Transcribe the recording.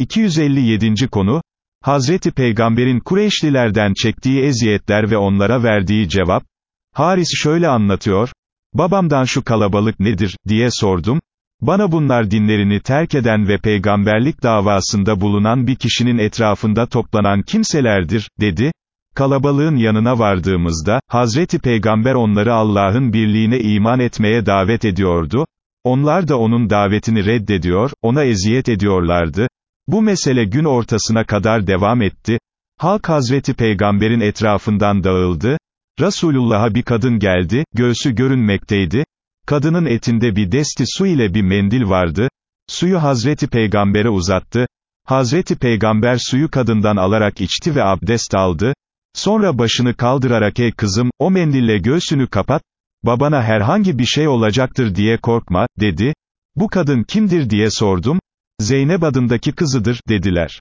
257. konu, Hazreti Peygamber'in Kureyşlilerden çektiği eziyetler ve onlara verdiği cevap, Haris şöyle anlatıyor, babamdan şu kalabalık nedir, diye sordum, bana bunlar dinlerini terk eden ve peygamberlik davasında bulunan bir kişinin etrafında toplanan kimselerdir, dedi, kalabalığın yanına vardığımızda, Hazreti Peygamber onları Allah'ın birliğine iman etmeye davet ediyordu, onlar da onun davetini reddediyor, ona eziyet ediyorlardı, bu mesele gün ortasına kadar devam etti, halk Hazreti Peygamber'in etrafından dağıldı, Resulullah'a bir kadın geldi, göğsü görünmekteydi, kadının etinde bir desti su ile bir mendil vardı, suyu Hazreti Peygamber'e uzattı, Hazreti Peygamber suyu kadından alarak içti ve abdest aldı, sonra başını kaldırarak ey kızım, o mendille göğsünü kapat, babana herhangi bir şey olacaktır diye korkma, dedi, bu kadın kimdir? diye sordum, Zeynep adındaki kızıdır, dediler.